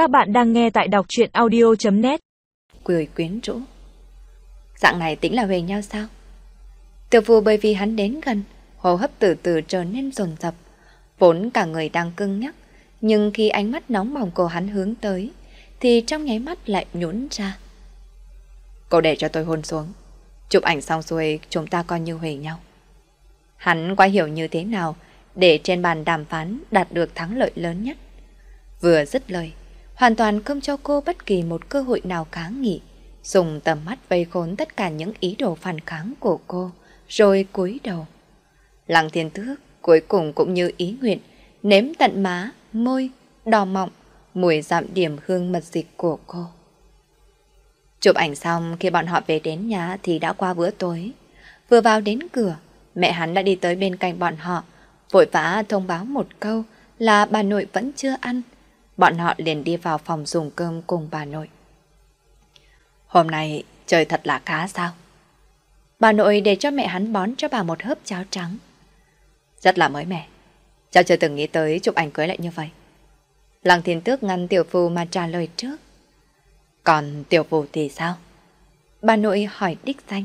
Các bạn đang nghe tại đọc chuyện audio.net Cười quyến rũ Dạng này tính là về nhau sao? Tiểu phu bởi vì hắn đến gần, hô hấp từ từ trở nên rồn rập Vốn cả người đang cưng nhắc, nhưng khi ánh mắt nóng bỏng của hắn hướng tới, thì trong nháy mắt lại nhũn ra. Cô để cho tôi hôn xuống. Chụp ảnh xong xuôi chúng ta coi như huề nhau. Hắn quá hiểu như thế nào để trên bàn đàm phán đạt được thắng lợi lớn nhất. Vừa dứt lời, hoàn toàn không cho cô bất kỳ một cơ hội nào kháng nghị, dùng tầm mắt vây khốn tất cả những ý đồ phản kháng của cô, rồi cúi đầu. Lăng thiên tước cuối cùng cũng như ý nguyện, nếm tận má, môi, đỏ mọng, mùi giảm điểm hương mật dịch của cô. Chụp ảnh xong khi bọn họ về đến nhà thì đã qua bữa tối. Vừa vào đến cửa, mẹ hắn đã đi tới bên cạnh bọn họ, vội vã thông báo một câu là bà nội vẫn chưa ăn. Bọn họ liền đi vào phòng dùng cơm cùng bà nội. Hôm nay trời thật là khá sao? Bà nội để cho mẹ hắn bón cho bà một hớp cháo trắng. Rất là mới mẻ. Cháu chưa từng nghĩ tới chụp ảnh cưới lại như vậy. Lăng thiên tước ngăn tiểu phù mà trả lời trước. Còn tiểu phù thì sao? Bà nội hỏi đích danh.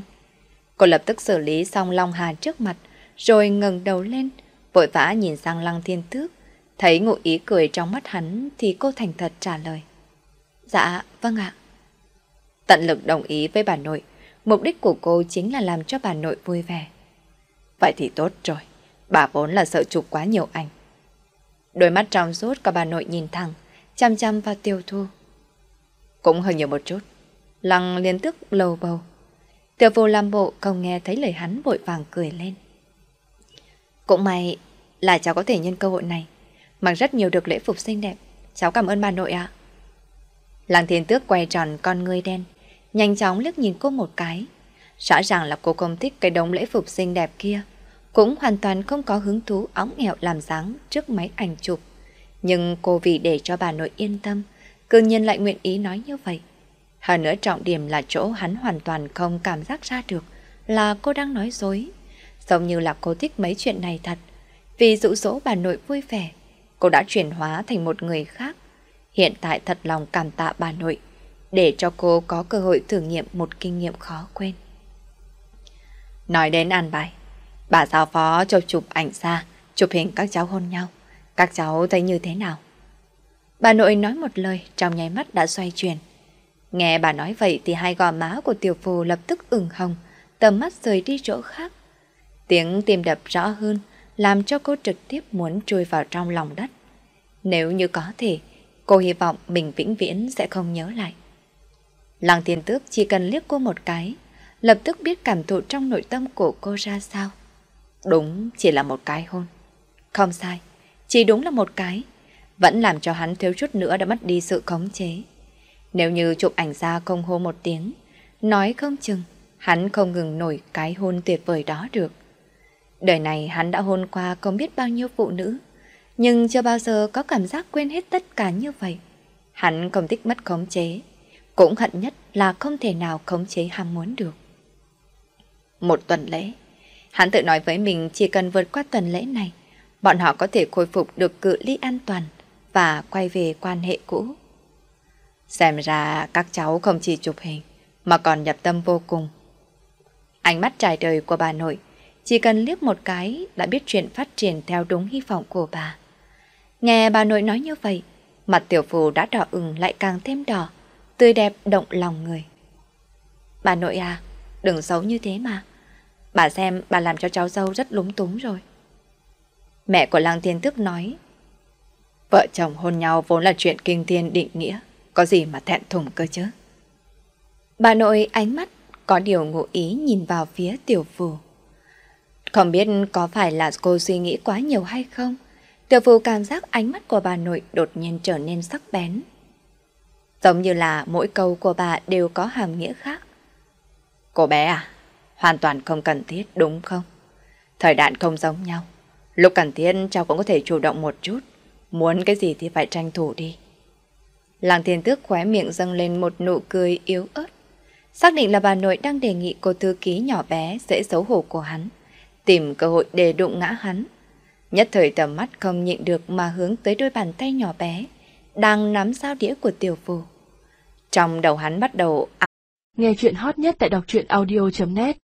Cô lập tức xử lý xong Long Hà trước mặt, rồi ngẩng đầu lên, vội vã nhìn sang Lăng Thiên Tước. Thấy ngụ ý cười trong mắt hắn thì cô thành thật trả lời. Dạ, vâng ạ. Tận lực đồng ý với bà nội, mục đích của cô chính là làm cho bà nội vui vẻ. Vậy thì tốt rồi, bà vốn là sợ chụp quá nhiều ảnh. Đôi mắt trong suốt của bà nội nhìn thẳng, chăm chăm vào tiêu thu. Cũng hơi nhiều một chút. Lăng liên tức lầu bầu. Tiểu vô làm bộ không nghe thấy lời hắn vội vàng cười lên. Cũng may là cháu có thể nhân cơ hội này mặc rất nhiều được lễ phục xinh đẹp. Cháu cảm ơn bà nội ạ. Lăng thiên tước quay tròn con người đen, nhanh chóng liếc nhìn cô một cái. Rõ ràng là cô không thích cái đống lễ phục xinh đẹp kia, cũng hoàn toàn không có hứng thú óng nghẹo làm dáng trước máy ảnh chụp. Nhưng cô vì để cho bà nội yên tâm, cư nhiên lại nguyện ý nói như vậy. Hơn nữa trọng điểm là chỗ hắn hoàn toàn không cảm giác ra được là cô đang nói dối. Giống như là cô thích mấy chuyện này thật. Vì dụ dỗ bà nội vui vẻ, cô đã chuyển hóa thành một người khác. Hiện tại thật lòng cảm tạ bà nội, để cho cô có cơ hội thử nghiệm một kinh nghiệm khó quên. Nói đến an bài, bà giáo phó cho chụp ảnh ra, chụp hình các cháu hôn nhau. Các cháu thấy như thế nào? Bà nội nói một lời trong nháy mắt đã xoay chuyển. Nghe bà nói vậy thì hai gò má của tiểu phù lập tức ửng hồng, tầm mắt rời đi chỗ khác. Tiếng tim đập rõ hơn, làm cho cô trực tiếp muốn chui vào trong lòng đất. Nếu như có thể, cô hy vọng mình vĩnh viễn sẽ không nhớ lại. Lăng thiên tước chỉ cần liếc cô một cái, lập tức biết cảm thụ trong nội tâm của cô ra sao. Đúng chỉ là một cái hôn. Không sai, chỉ đúng là một cái. Vẫn làm cho hắn thiếu chút nữa đã mất đi sự khống chế. Nếu như chụp ảnh ra không hô một tiếng, nói không chừng, hắn không ngừng nổi cái hôn tuyệt vời đó được. Đời này hắn đã hôn qua không biết bao nhiêu phụ nữ, nhưng chưa bao giờ có cảm giác quên hết tất cả như vậy. Hắn không thích mất khống chế, cũng hận nhất là không thể nào khống chế ham muốn được. Một tuần lễ, hắn tự nói với mình chỉ cần vượt qua tuần lễ này, bọn họ có thể khôi phục được cự ly an toàn và quay về quan hệ cũ. Xem ra các cháu không chỉ chụp hình, mà còn nhập tâm vô cùng. Ánh mắt trải đời của bà nội, chỉ cần liếc một cái đã biết chuyện phát triển theo đúng hy vọng của bà. Nghe bà nội nói như vậy, mặt tiểu phù đã đỏ ửng lại càng thêm đỏ, tươi đẹp động lòng người. Bà nội à, đừng xấu như thế mà. Bà xem bà làm cho cháu dâu rất lúng túng rồi. Mẹ của Lăng Thiên Tước nói, vợ chồng hôn nhau vốn là chuyện kinh thiên định nghĩa, có gì mà thẹn thùng cơ chứ. Bà nội ánh mắt có điều ngụ ý nhìn vào phía tiểu phù. Không biết có phải là cô suy nghĩ quá nhiều hay không? Tiểu phù cảm giác ánh mắt của bà nội đột nhiên trở nên sắc bén. Giống như là mỗi câu của bà đều có hàm nghĩa khác. Cô bé à, hoàn toàn không cần thiết đúng không? Thời đại không giống nhau. Lúc cần thiết cháu cũng có thể chủ động một chút. Muốn cái gì thì phải tranh thủ đi. Làng thiên tước khóe miệng dâng lên một nụ cười yếu ớt. Xác định là bà nội đang đề nghị cô thư ký nhỏ bé dễ xấu hổ của hắn tìm cơ hội để đụng ngã hắn. Nhất thời tầm mắt không nhịn được mà hướng tới đôi bàn tay nhỏ bé, đang nắm sao đĩa của tiểu phù. Trong đầu hắn bắt đầu... Nghe chuyện hot nhất tại đọc truyện audio.net